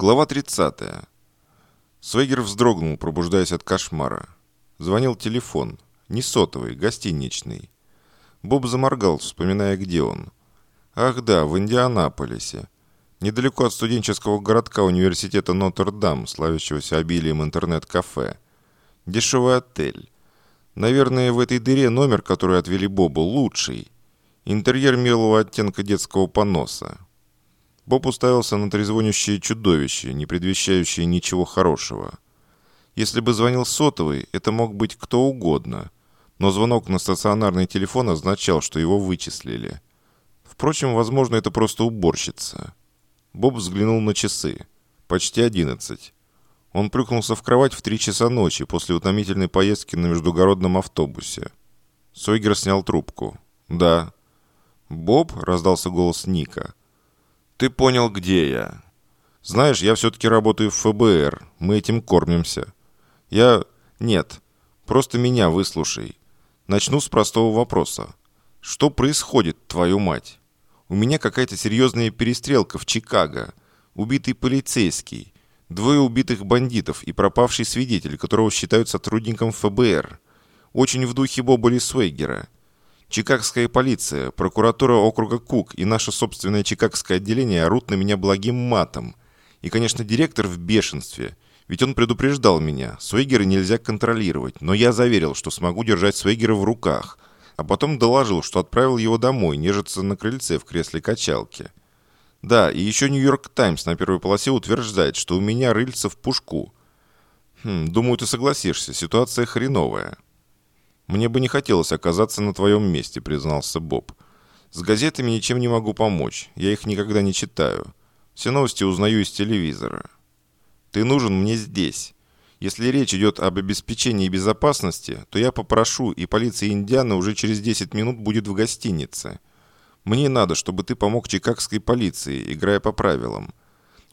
Глава 30. Свегер вздрогнул, пробуждаясь от кошмара. Звонил телефон. Не сотовый, гостиничный. Боб заморгал, вспоминая, где он. Ах да, в Индианаполисе. Недалеко от студенческого городка университета Нотр-Дам, славящегося обилием интернет-кафе. Дешевый отель. Наверное, в этой дыре номер, который отвели Бобу, лучший. Интерьер милого оттенка детского поноса. Боб уставился на трезвонящее чудовище, не предвещающее ничего хорошего. Если бы звонил сотовый, это мог быть кто угодно. Но звонок на стационарный телефон означал, что его вычислили. Впрочем, возможно, это просто уборщица. Боб взглянул на часы. Почти одиннадцать. Он прыгнулся в кровать в три часа ночи после утомительной поездки на междугородном автобусе. Сойгер снял трубку. «Да». «Боб?» – раздался голос Ника. «Ты понял, где я?» «Знаешь, я все-таки работаю в ФБР. Мы этим кормимся». «Я...» «Нет. Просто меня выслушай. Начну с простого вопроса. Что происходит, твою мать?» У меня какая-то серьезная перестрелка в Чикаго. Убитый полицейский, двое убитых бандитов и пропавший свидетель, которого считают сотрудником ФБР. Очень в духе Боба Свейгера. Чикагская полиция, прокуратура округа Кук и наше собственное чикагское отделение орут на меня благим матом. И, конечно, директор в бешенстве. Ведь он предупреждал меня, Свейгера нельзя контролировать, но я заверил, что смогу держать Свейгера в руках – а потом доложил, что отправил его домой, нежиться на крыльце в кресле качалки. Да, и еще Нью-Йорк Таймс на первой полосе утверждает, что у меня рыльца в пушку. Хм, думаю, ты согласишься, ситуация хреновая. Мне бы не хотелось оказаться на твоем месте, признался Боб. С газетами ничем не могу помочь, я их никогда не читаю. Все новости узнаю из телевизора. Ты нужен мне здесь. Если речь идет об обеспечении безопасности, то я попрошу, и полиция Индианы уже через 10 минут будет в гостинице. Мне надо, чтобы ты помог чикагской полиции, играя по правилам.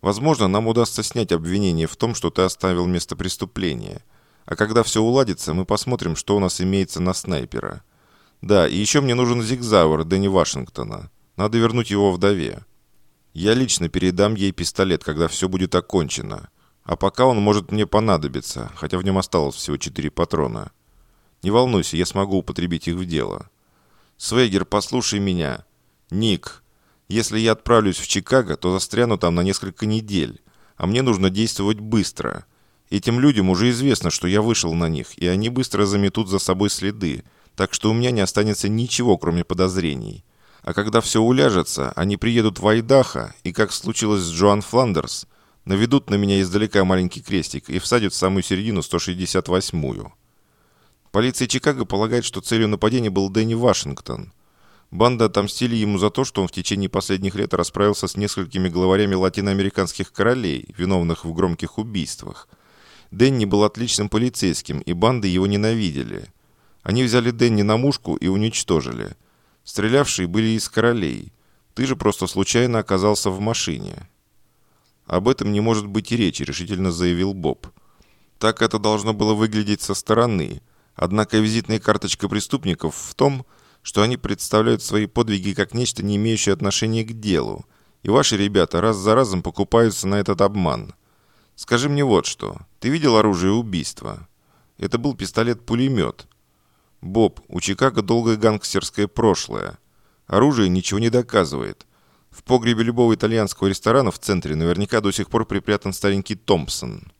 Возможно, нам удастся снять обвинение в том, что ты оставил место преступления. А когда все уладится, мы посмотрим, что у нас имеется на снайпера. Да, и еще мне нужен зигзауэр Дэнни Вашингтона. Надо вернуть его вдове. Я лично передам ей пистолет, когда все будет окончено. А пока он может мне понадобиться, хотя в нем осталось всего четыре патрона. Не волнуйся, я смогу употребить их в дело. Свейгер, послушай меня. Ник, если я отправлюсь в Чикаго, то застряну там на несколько недель, а мне нужно действовать быстро. Этим людям уже известно, что я вышел на них, и они быстро заметут за собой следы, так что у меня не останется ничего, кроме подозрений. А когда все уляжется, они приедут в Айдахо, и, как случилось с Джоан Фландерс, наведут на меня издалека маленький крестик и всадят в самую середину 168-ю. Полиция Чикаго полагает, что целью нападения был Дэнни Вашингтон. Банда отомстили ему за то, что он в течение последних лет расправился с несколькими главарями латиноамериканских королей, виновных в громких убийствах. Дэнни был отличным полицейским, и банды его ненавидели. Они взяли Дэнни на мушку и уничтожили. Стрелявшие были из королей. Ты же просто случайно оказался в машине. «Об этом не может быть и речи», – решительно заявил Боб. Так это должно было выглядеть со стороны. Однако визитная карточка преступников в том, что они представляют свои подвиги как нечто, не имеющее отношения к делу. И ваши ребята раз за разом покупаются на этот обман. Скажи мне вот что. Ты видел оружие убийства? Это был пистолет-пулемет. Боб, у Чикаго долгое гангстерское прошлое. Оружие ничего не доказывает. В погребе любого итальянского ресторана в центре наверняка до сих пор припрятан старенький Томпсон.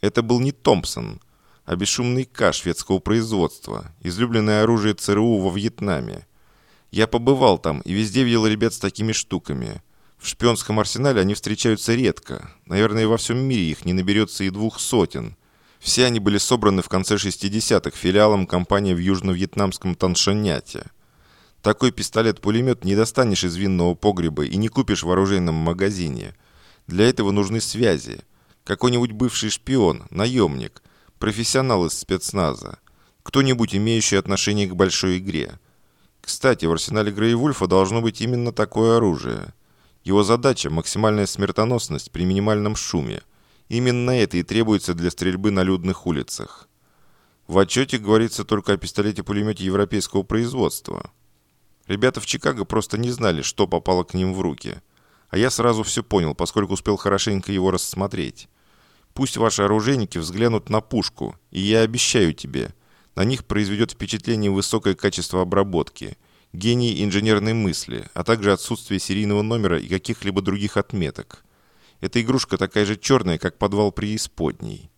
Это был не Томпсон, а бесшумный К шведского производства, излюбленное оружие ЦРУ во Вьетнаме. Я побывал там и везде видел ребят с такими штуками. В шпионском арсенале они встречаются редко. Наверное, во всем мире их не наберется и двух сотен. Все они были собраны в конце 60-х филиалом компании в южно-вьетнамском Таншаняте – такой пистолет-пулемет не достанешь из винного погреба и не купишь в оружейном магазине. Для этого нужны связи. Какой-нибудь бывший шпион, наемник, профессионал из спецназа. Кто-нибудь, имеющий отношение к большой игре. Кстати, в арсенале Грейвульфа должно быть именно такое оружие. Его задача – максимальная смертоносность при минимальном шуме. Именно это и требуется для стрельбы на людных улицах. В отчете говорится только о пистолете-пулемете европейского производства – Ребята в Чикаго просто не знали, что попало к ним в руки. А я сразу все понял, поскольку успел хорошенько его рассмотреть. Пусть ваши оружейники взглянут на пушку, и я обещаю тебе, на них произведет впечатление высокое качество обработки, гений инженерной мысли, а также отсутствие серийного номера и каких-либо других отметок. Эта игрушка такая же черная, как подвал преисподней».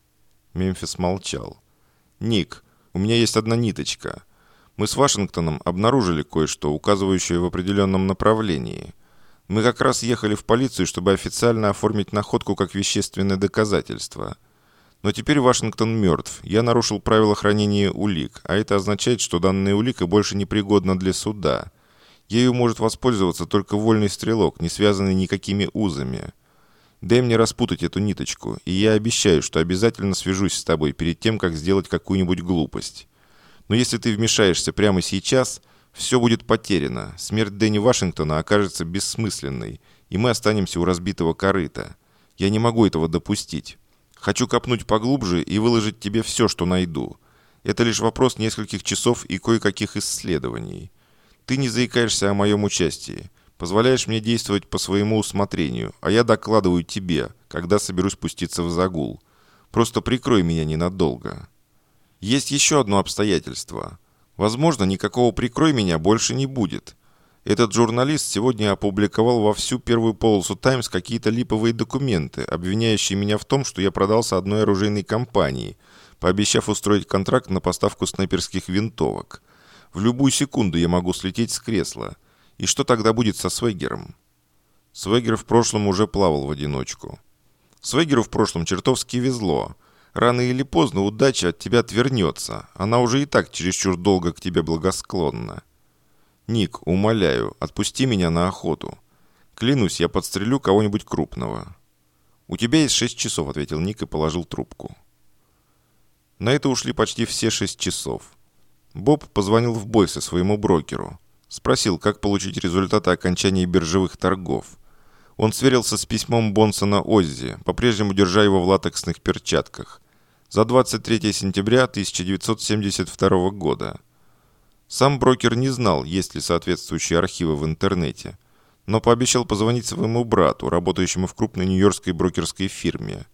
Мемфис молчал. «Ник, у меня есть одна ниточка. Мы с Вашингтоном обнаружили кое-что, указывающее в определенном направлении. Мы как раз ехали в полицию, чтобы официально оформить находку как вещественное доказательство. Но теперь Вашингтон мертв. Я нарушил правила хранения улик, а это означает, что данная улика больше не пригодна для суда. Ею может воспользоваться только вольный стрелок, не связанный никакими узами. Дай мне распутать эту ниточку, и я обещаю, что обязательно свяжусь с тобой перед тем, как сделать какую-нибудь глупость. Но если ты вмешаешься прямо сейчас, все будет потеряно. Смерть Дэнни Вашингтона окажется бессмысленной, и мы останемся у разбитого корыта. Я не могу этого допустить. Хочу копнуть поглубже и выложить тебе все, что найду. Это лишь вопрос нескольких часов и кое-каких исследований. Ты не заикаешься о моем участии. Позволяешь мне действовать по своему усмотрению, а я докладываю тебе, когда соберусь спуститься в загул. Просто прикрой меня ненадолго. Есть еще одно обстоятельство. Возможно, никакого «прикрой меня» больше не будет. Этот журналист сегодня опубликовал во всю первую полосу «Таймс» какие-то липовые документы, обвиняющие меня в том, что я продался одной оружейной компании, пообещав устроить контракт на поставку снайперских винтовок. В любую секунду я могу слететь с кресла – и что тогда будет со Свегером? Свегер в прошлом уже плавал в одиночку. Свегеру в прошлом чертовски везло. Рано или поздно удача от тебя отвернется. Она уже и так чересчур долго к тебе благосклонна. Ник, умоляю, отпусти меня на охоту. Клянусь, я подстрелю кого-нибудь крупного. У тебя есть шесть часов, ответил Ник и положил трубку. На это ушли почти все шесть часов. Боб позвонил в Бойсе своему брокеру. Спросил, как получить результаты окончания биржевых торгов. Он сверился с письмом Бонсона Оззи, по-прежнему держа его в латексных перчатках. За 23 сентября 1972 года. Сам брокер не знал, есть ли соответствующие архивы в интернете, но пообещал позвонить своему брату, работающему в крупной нью-йоркской брокерской фирме.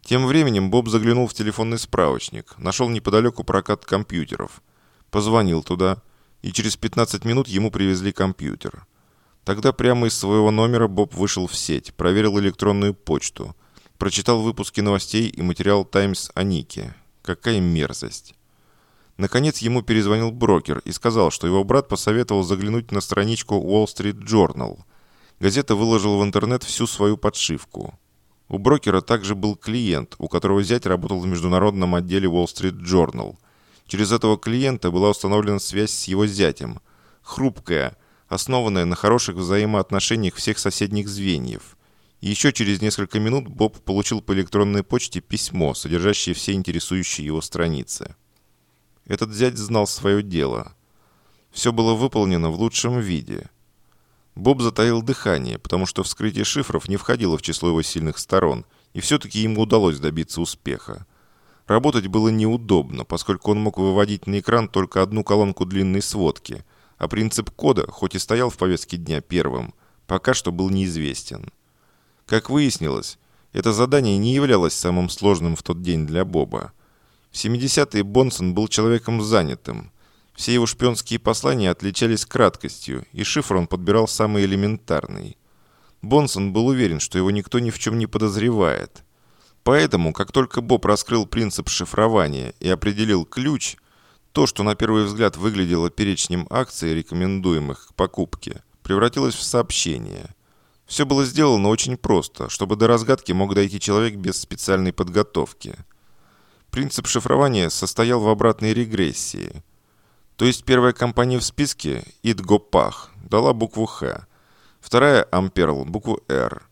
Тем временем Боб заглянул в телефонный справочник, нашел неподалеку прокат компьютеров. Позвонил туда – и через 15 минут ему привезли компьютер. Тогда прямо из своего номера Боб вышел в сеть, проверил электронную почту, прочитал выпуски новостей и материал «Таймс» о Нике. Какая мерзость. Наконец ему перезвонил брокер и сказал, что его брат посоветовал заглянуть на страничку Wall Street Journal. Газета выложила в интернет всю свою подшивку. У брокера также был клиент, у которого зять работал в международном отделе Wall Street Journal – Через этого клиента была установлена связь с его зятем. Хрупкая, основанная на хороших взаимоотношениях всех соседних звеньев. И еще через несколько минут Боб получил по электронной почте письмо, содержащее все интересующие его страницы. Этот зять знал свое дело. Все было выполнено в лучшем виде. Боб затаил дыхание, потому что вскрытие шифров не входило в число его сильных сторон, и все-таки ему удалось добиться успеха. Работать было неудобно, поскольку он мог выводить на экран только одну колонку длинной сводки, а принцип кода, хоть и стоял в повестке дня первым, пока что был неизвестен. Как выяснилось, это задание не являлось самым сложным в тот день для Боба. В 70-е Бонсон был человеком занятым. Все его шпионские послания отличались краткостью, и шифр он подбирал самый элементарный. Бонсон был уверен, что его никто ни в чем не подозревает – Поэтому, как только Боб раскрыл принцип шифрования и определил ключ, то, что на первый взгляд выглядело перечнем акций, рекомендуемых к покупке, превратилось в сообщение. Все было сделано очень просто, чтобы до разгадки мог дойти человек без специальной подготовки. Принцип шифрования состоял в обратной регрессии. То есть первая компания в списке, Идгопах, дала букву Х, вторая Амперл, букву Р,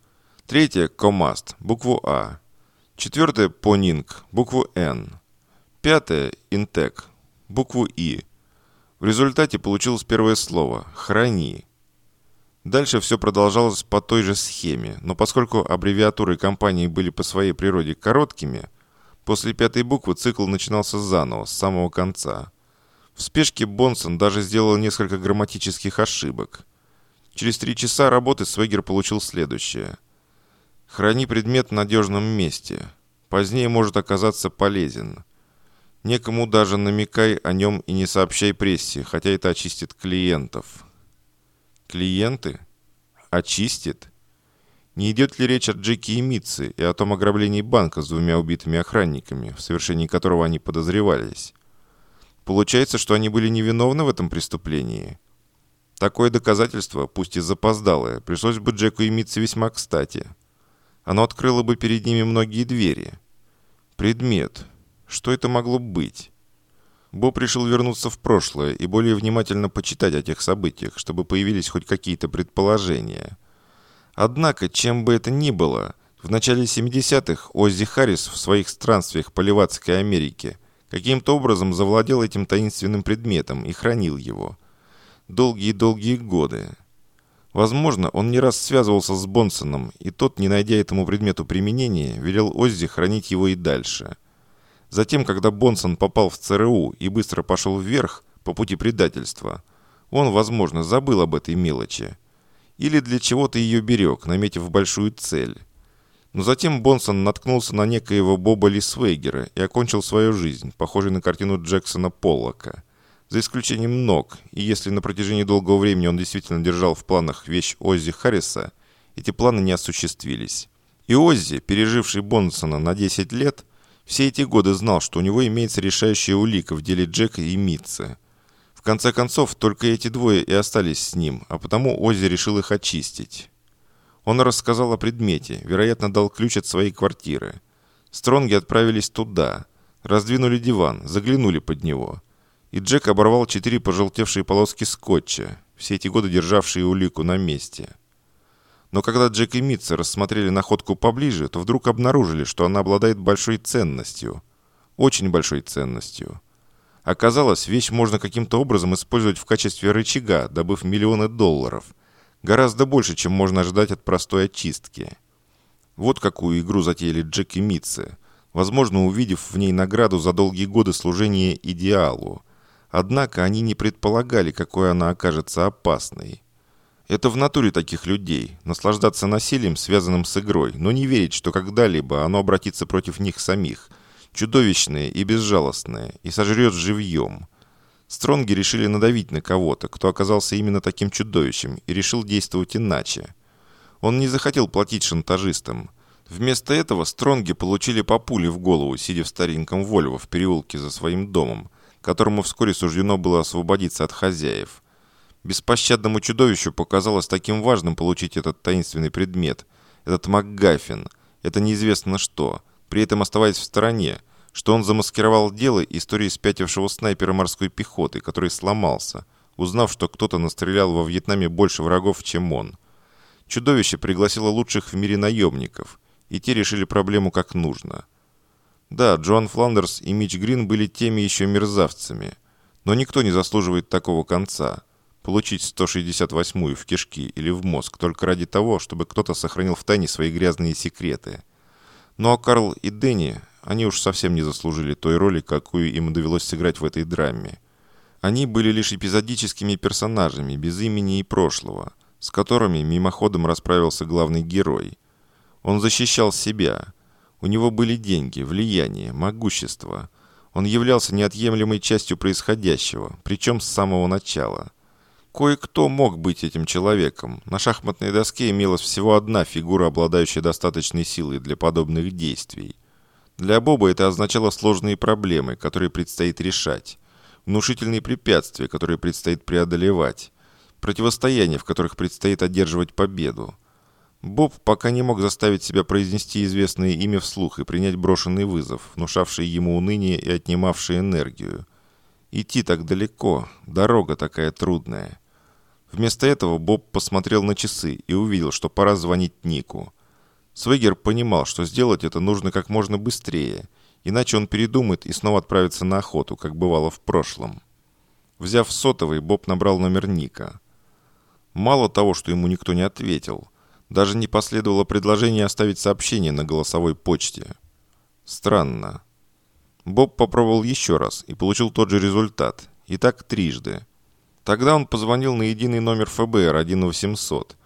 третья Комаст, букву А, Четвертое – Понинг, букву «Н». Пятое – Интек, букву «И». В результате получилось первое слово «Храни». Дальше все продолжалось по той же схеме, но поскольку аббревиатуры компании были по своей природе короткими, после пятой буквы цикл начинался заново, с самого конца. В спешке Бонсон даже сделал несколько грамматических ошибок. Через три часа работы Свегер получил следующее. Храни предмет в надежном месте. Позднее может оказаться полезен. Некому даже намекай о нем и не сообщай прессе, хотя это очистит клиентов. Клиенты? Очистит? Не идет ли речь о Джеки и Митце и о том ограблении банка с двумя убитыми охранниками, в совершении которого они подозревались? Получается, что они были невиновны в этом преступлении? Такое доказательство, пусть и запоздалое, пришлось бы Джеку и Митце весьма кстати. Оно открыло бы перед ними многие двери. Предмет. Что это могло быть? Боб решил вернуться в прошлое и более внимательно почитать о тех событиях, чтобы появились хоть какие-то предположения. Однако, чем бы это ни было, в начале 70-х Оззи Харрис в своих странствиях по Левацкой Америке каким-то образом завладел этим таинственным предметом и хранил его. Долгие-долгие годы. Возможно, он не раз связывался с Бонсоном, и тот, не найдя этому предмету применения, велел Оззи хранить его и дальше. Затем, когда Бонсон попал в ЦРУ и быстро пошел вверх по пути предательства, он, возможно, забыл об этой мелочи. Или для чего-то ее берег, наметив большую цель. Но затем Бонсон наткнулся на некоего Боба Лисвейгера и окончил свою жизнь, похожей на картину Джексона Поллока – за исключением ног, и если на протяжении долгого времени он действительно держал в планах вещь Оззи Харриса, эти планы не осуществились. И Оззи, переживший Бонсона на 10 лет, все эти годы знал, что у него имеется решающая улика в деле Джека и Митца. В конце концов, только эти двое и остались с ним, а потому Оззи решил их очистить. Он рассказал о предмете, вероятно, дал ключ от своей квартиры. Стронги отправились туда, раздвинули диван, заглянули под него – и Джек оборвал четыре пожелтевшие полоски скотча, все эти годы державшие улику на месте. Но когда Джек и Митца рассмотрели находку поближе, то вдруг обнаружили, что она обладает большой ценностью. Очень большой ценностью. Оказалось, вещь можно каким-то образом использовать в качестве рычага, добыв миллионы долларов. Гораздо больше, чем можно ожидать от простой очистки. Вот какую игру затеяли Джек и Митце, возможно, увидев в ней награду за долгие годы служения идеалу – Однако они не предполагали, какой она окажется опасной. Это в натуре таких людей – наслаждаться насилием, связанным с игрой, но не верить, что когда-либо оно обратится против них самих, чудовищное и безжалостное, и сожрет живьем. Стронги решили надавить на кого-то, кто оказался именно таким чудовищем, и решил действовать иначе. Он не захотел платить шантажистам. Вместо этого Стронги получили по пуле в голову, сидя в стареньком Вольво в переулке за своим домом – которому вскоре суждено было освободиться от хозяев. Беспощадному чудовищу показалось таким важным получить этот таинственный предмет, этот МакГаффин, это неизвестно что, при этом оставаясь в стороне, что он замаскировал дело истории спятившего снайпера морской пехоты, который сломался, узнав, что кто-то настрелял во Вьетнаме больше врагов, чем он. Чудовище пригласило лучших в мире наемников, и те решили проблему как нужно – да, Джоан Фландерс и Мич Грин были теми еще мерзавцами. Но никто не заслуживает такого конца. Получить 168-ю в кишки или в мозг только ради того, чтобы кто-то сохранил в тайне свои грязные секреты. Ну а Карл и Дэнни, они уж совсем не заслужили той роли, какую им довелось сыграть в этой драме. Они были лишь эпизодическими персонажами, без имени и прошлого, с которыми мимоходом расправился главный герой. Он защищал себя – у него были деньги, влияние, могущество. Он являлся неотъемлемой частью происходящего, причем с самого начала. Кое-кто мог быть этим человеком. На шахматной доске имелась всего одна фигура, обладающая достаточной силой для подобных действий. Для Боба это означало сложные проблемы, которые предстоит решать. Внушительные препятствия, которые предстоит преодолевать. Противостояния, в которых предстоит одерживать победу. Боб пока не мог заставить себя произнести известное имя вслух и принять брошенный вызов, внушавший ему уныние и отнимавший энергию. Идти так далеко, дорога такая трудная. Вместо этого Боб посмотрел на часы и увидел, что пора звонить Нику. Свегер понимал, что сделать это нужно как можно быстрее, иначе он передумает и снова отправится на охоту, как бывало в прошлом. Взяв сотовый, Боб набрал номер Ника. Мало того, что ему никто не ответил – даже не последовало предложение оставить сообщение на голосовой почте. Странно. Боб попробовал еще раз и получил тот же результат. И так трижды. Тогда он позвонил на единый номер ФБР 1800.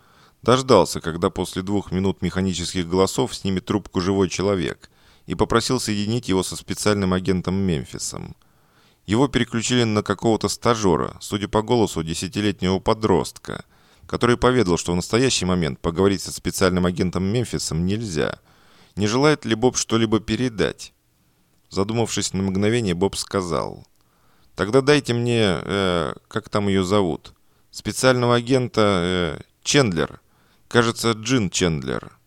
Дождался, когда после двух минут механических голосов снимет трубку живой человек, и попросил соединить его со специальным агентом Мемфисом. Его переключили на какого-то стажера, судя по голосу, десятилетнего подростка, который поведал, что в настоящий момент поговорить со специальным агентом Мемфисом нельзя. Не желает ли Боб что-либо передать? Задумавшись на мгновение, Боб сказал – Тогда дайте мне, э, как там ее зовут, специального агента э, Чендлер. Кажется, Джин Чендлер.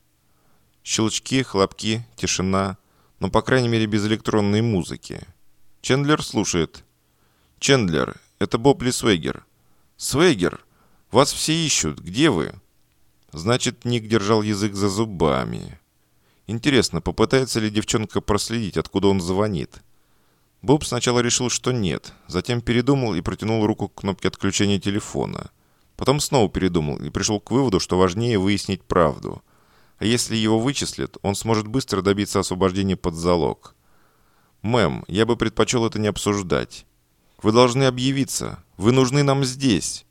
Щелчки, хлопки, тишина, но, по крайней мере, без электронной музыки. Чендлер слушает. «Чендлер, это Боб Ли Свейгер». «Свейгер, вас все ищут. Где вы?» Значит, Ник держал язык за зубами. Интересно, попытается ли девчонка проследить, откуда он звонит? Боб сначала решил, что нет, затем передумал и протянул руку к кнопке отключения телефона. Потом снова передумал и пришел к выводу, что важнее выяснить правду. А если его вычислят, он сможет быстро добиться освобождения под залог. «Мэм, я бы предпочел это не обсуждать. Вы должны объявиться. Вы нужны нам здесь».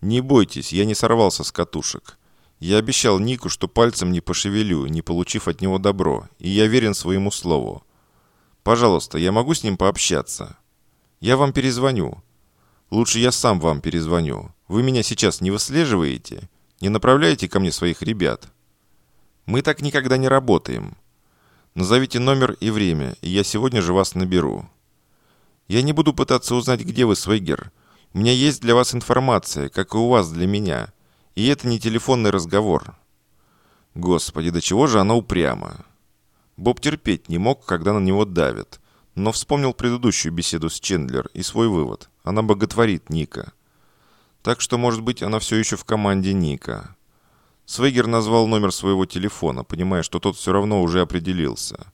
«Не бойтесь, я не сорвался с катушек. Я обещал Нику, что пальцем не пошевелю, не получив от него добро, и я верен своему слову. Пожалуйста, я могу с ним пообщаться? Я вам перезвоню. Лучше я сам вам перезвоню. Вы меня сейчас не выслеживаете? Не направляете ко мне своих ребят? Мы так никогда не работаем. Назовите номер и время, и я сегодня же вас наберу. Я не буду пытаться узнать, где вы, Свейгер. У меня есть для вас информация, как и у вас для меня. И это не телефонный разговор. Господи, до чего же она упряма. Боб терпеть не мог, когда на него давят. Но вспомнил предыдущую беседу с Чендлер и свой вывод. Она боготворит Ника. Так что, может быть, она все еще в команде Ника. Свегер назвал номер своего телефона, понимая, что тот все равно уже определился.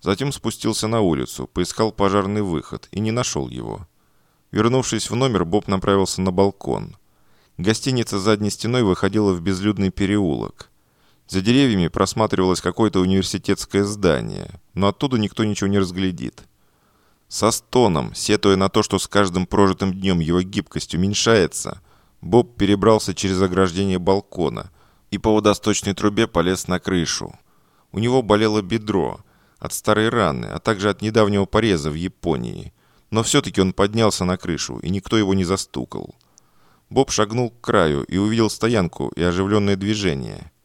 Затем спустился на улицу, поискал пожарный выход и не нашел его. Вернувшись в номер, Боб направился на балкон. Гостиница задней стеной выходила в безлюдный переулок. За деревьями просматривалось какое-то университетское здание, но оттуда никто ничего не разглядит. Со стоном, сетуя на то, что с каждым прожитым днем его гибкость уменьшается, Боб перебрался через ограждение балкона и по водосточной трубе полез на крышу. У него болело бедро от старой раны, а также от недавнего пореза в Японии. Но все-таки он поднялся на крышу, и никто его не застукал. Боб шагнул к краю и увидел стоянку и оживленное движение –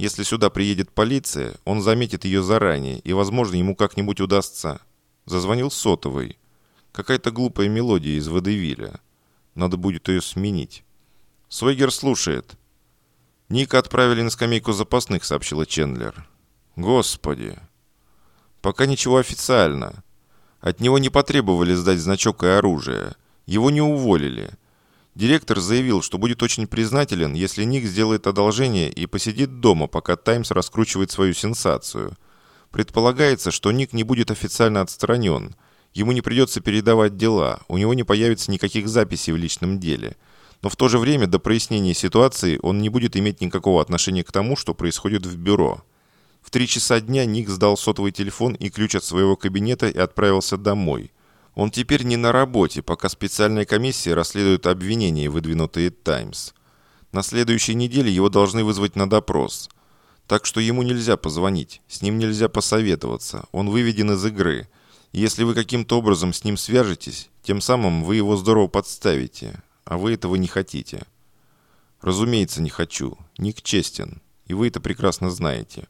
если сюда приедет полиция, он заметит ее заранее, и, возможно, ему как-нибудь удастся. Зазвонил сотовый. Какая-то глупая мелодия из Водевиля. Надо будет ее сменить. Свейгер слушает. «Ника отправили на скамейку запасных», — сообщила Чендлер. «Господи!» «Пока ничего официально. От него не потребовали сдать значок и оружие. Его не уволили. Директор заявил, что будет очень признателен, если Ник сделает одолжение и посидит дома, пока «Таймс» раскручивает свою сенсацию. Предполагается, что Ник не будет официально отстранен. Ему не придется передавать дела, у него не появится никаких записей в личном деле. Но в то же время до прояснения ситуации он не будет иметь никакого отношения к тому, что происходит в бюро. В три часа дня Ник сдал сотовый телефон и ключ от своего кабинета и отправился домой – он теперь не на работе, пока специальная комиссия расследует обвинения, выдвинутые «Таймс». На следующей неделе его должны вызвать на допрос. Так что ему нельзя позвонить, с ним нельзя посоветоваться, он выведен из игры. если вы каким-то образом с ним свяжетесь, тем самым вы его здорово подставите, а вы этого не хотите. Разумеется, не хочу. Ник честен, и вы это прекрасно знаете.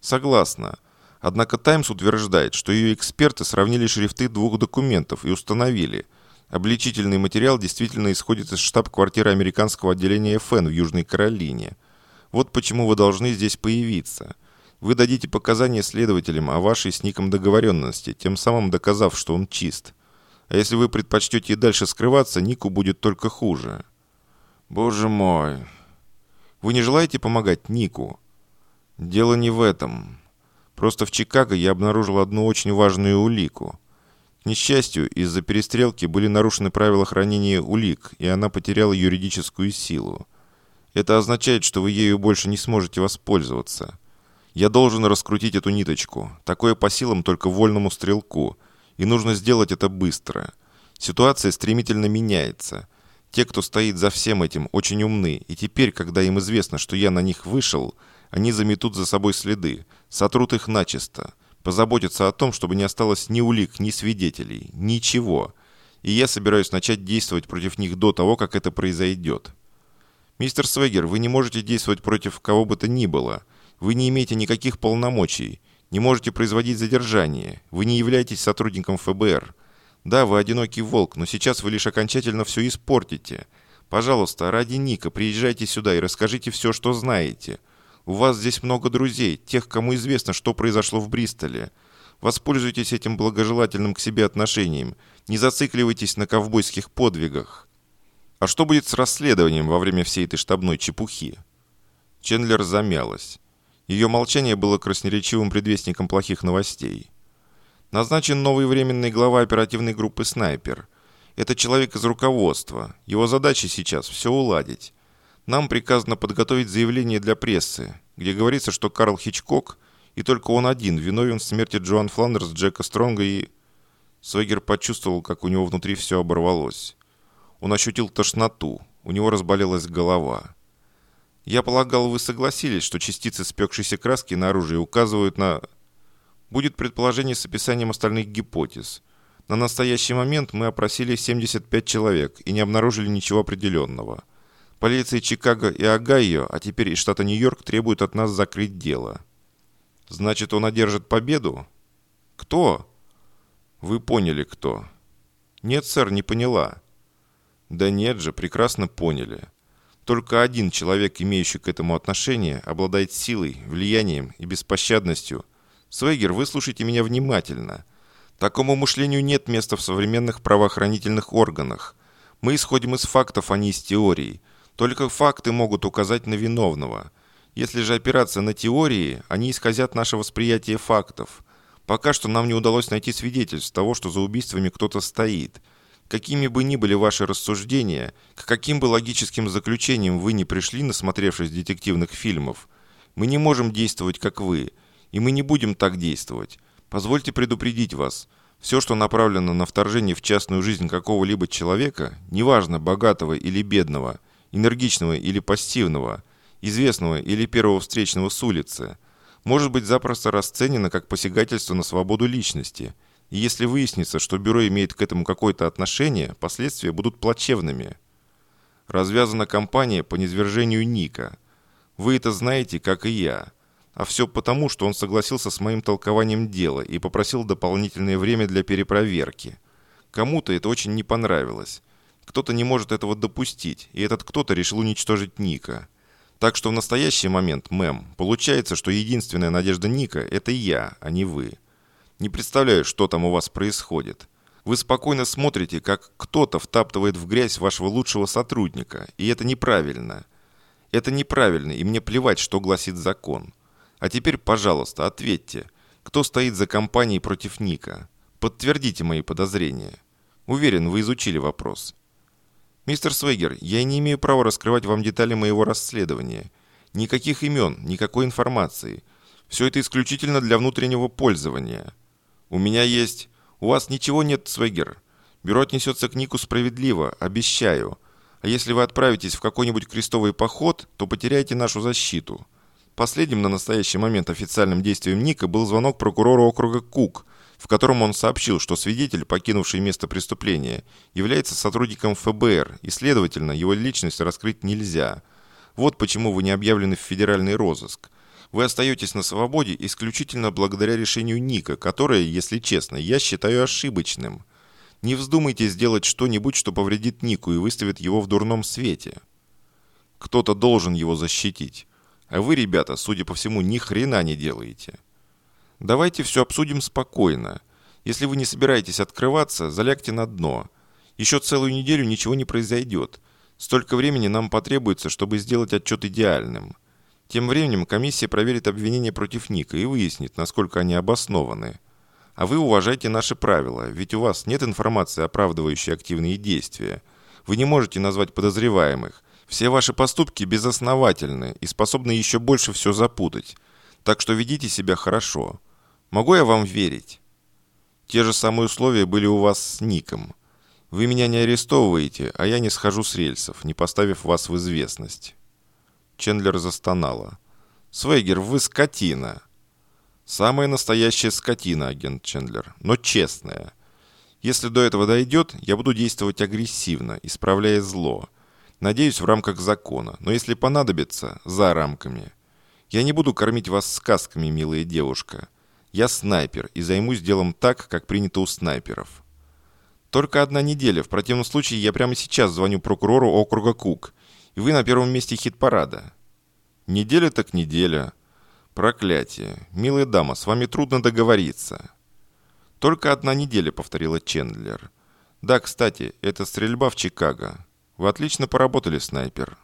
Согласна. Однако «Таймс» утверждает, что ее эксперты сравнили шрифты двух документов и установили, обличительный материал действительно исходит из штаб-квартиры американского отделения ФН в Южной Каролине. Вот почему вы должны здесь появиться. Вы дадите показания следователям о вашей с Ником договоренности, тем самым доказав, что он чист. А если вы предпочтете и дальше скрываться, Нику будет только хуже. Боже мой. Вы не желаете помогать Нику? Дело не в этом. Просто в Чикаго я обнаружил одну очень важную улику. К несчастью, из-за перестрелки были нарушены правила хранения улик, и она потеряла юридическую силу. Это означает, что вы ею больше не сможете воспользоваться. Я должен раскрутить эту ниточку. Такое по силам только вольному стрелку. И нужно сделать это быстро. Ситуация стремительно меняется. Те, кто стоит за всем этим, очень умны, и теперь, когда им известно, что я на них вышел, они заметут за собой следы, сотрут их начисто, позаботятся о том, чтобы не осталось ни улик, ни свидетелей, ничего. И я собираюсь начать действовать против них до того, как это произойдет. Мистер Свегер, вы не можете действовать против кого бы то ни было. Вы не имеете никаких полномочий, не можете производить задержание, вы не являетесь сотрудником ФБР. Да, вы одинокий волк, но сейчас вы лишь окончательно все испортите. Пожалуйста, ради Ника приезжайте сюда и расскажите все, что знаете. У вас здесь много друзей, тех, кому известно, что произошло в Бристоле. Воспользуйтесь этим благожелательным к себе отношением. Не зацикливайтесь на ковбойских подвигах. А что будет с расследованием во время всей этой штабной чепухи? Чендлер замялась. Ее молчание было красноречивым предвестником плохих новостей. Назначен новый временный глава оперативной группы «Снайпер». Это человек из руководства. Его задача сейчас все уладить. Нам приказано подготовить заявление для прессы, где говорится, что Карл Хичкок, и только он один, виновен в смерти Джоан Фландерс, Джека Стронга и... Свегер почувствовал, как у него внутри все оборвалось. Он ощутил тошноту, у него разболелась голова. Я полагал, вы согласились, что частицы спекшейся краски на оружии указывают на... Будет предположение с описанием остальных гипотез. На настоящий момент мы опросили 75 человек и не обнаружили ничего определенного. Полиции Чикаго и Огайо, а теперь и штата Нью-Йорк требуют от нас закрыть дело. Значит, он одержит победу? Кто? Вы поняли, кто. Нет, сэр, не поняла. Да нет же, прекрасно поняли. Только один человек, имеющий к этому отношение, обладает силой, влиянием и беспощадностью – Свегер, выслушайте меня внимательно. Такому мышлению нет места в современных правоохранительных органах. Мы исходим из фактов, а не из теорий. Только факты могут указать на виновного. Если же опираться на теории, они исказят наше восприятие фактов. Пока что нам не удалось найти свидетельств того, что за убийствами кто-то стоит. Какими бы ни были ваши рассуждения, к каким бы логическим заключениям вы не пришли, насмотревшись детективных фильмов, мы не можем действовать как вы – и мы не будем так действовать. Позвольте предупредить вас. Все, что направлено на вторжение в частную жизнь какого-либо человека, неважно, богатого или бедного, энергичного или пассивного, известного или первого встречного с улицы, может быть запросто расценено как посягательство на свободу личности. И если выяснится, что бюро имеет к этому какое-то отношение, последствия будут плачевными. Развязана кампания по низвержению Ника. Вы это знаете, как и я. А все потому, что он согласился с моим толкованием дела и попросил дополнительное время для перепроверки. Кому-то это очень не понравилось. Кто-то не может этого допустить, и этот кто-то решил уничтожить Ника. Так что в настоящий момент, мэм, получается, что единственная надежда Ника – это я, а не вы. Не представляю, что там у вас происходит. Вы спокойно смотрите, как кто-то втаптывает в грязь вашего лучшего сотрудника, и это неправильно. Это неправильно, и мне плевать, что гласит закон. А теперь, пожалуйста, ответьте, кто стоит за компанией против Ника? Подтвердите мои подозрения. Уверен, вы изучили вопрос. Мистер Свегер, я не имею права раскрывать вам детали моего расследования. Никаких имен, никакой информации. Все это исключительно для внутреннего пользования. У меня есть... У вас ничего нет, Свегер. Бюро отнесется к Нику справедливо, обещаю. А если вы отправитесь в какой-нибудь крестовый поход, то потеряете нашу защиту. Последним на настоящий момент официальным действием Ника был звонок прокурора округа Кук, в котором он сообщил, что свидетель, покинувший место преступления, является сотрудником ФБР, и, следовательно, его личность раскрыть нельзя. Вот почему вы не объявлены в федеральный розыск. Вы остаетесь на свободе исключительно благодаря решению Ника, которое, если честно, я считаю ошибочным. Не вздумайте сделать что-нибудь, что повредит Нику и выставит его в дурном свете. Кто-то должен его защитить. А вы, ребята, судя по всему, ни хрена не делаете. Давайте все обсудим спокойно. Если вы не собираетесь открываться, залягте на дно. Еще целую неделю ничего не произойдет. Столько времени нам потребуется, чтобы сделать отчет идеальным. Тем временем комиссия проверит обвинения против Ника и выяснит, насколько они обоснованы. А вы уважайте наши правила, ведь у вас нет информации, оправдывающей активные действия. Вы не можете назвать подозреваемых, все ваши поступки безосновательны и способны еще больше все запутать. Так что ведите себя хорошо. Могу я вам верить? Те же самые условия были у вас с Ником. Вы меня не арестовываете, а я не схожу с рельсов, не поставив вас в известность». Чендлер застонала. «Свейгер, вы скотина!» «Самая настоящая скотина, агент Чендлер, но честная. Если до этого дойдет, я буду действовать агрессивно, исправляя зло. Надеюсь, в рамках закона, но если понадобится, за рамками. Я не буду кормить вас сказками, милая девушка. Я снайпер и займусь делом так, как принято у снайперов. Только одна неделя, в противном случае я прямо сейчас звоню прокурору округа Кук, и вы на первом месте хит-парада. Неделя так неделя. Проклятие. Милая дама, с вами трудно договориться. Только одна неделя, повторила Чендлер. Да, кстати, это стрельба в Чикаго. Вы отлично поработали, снайпер.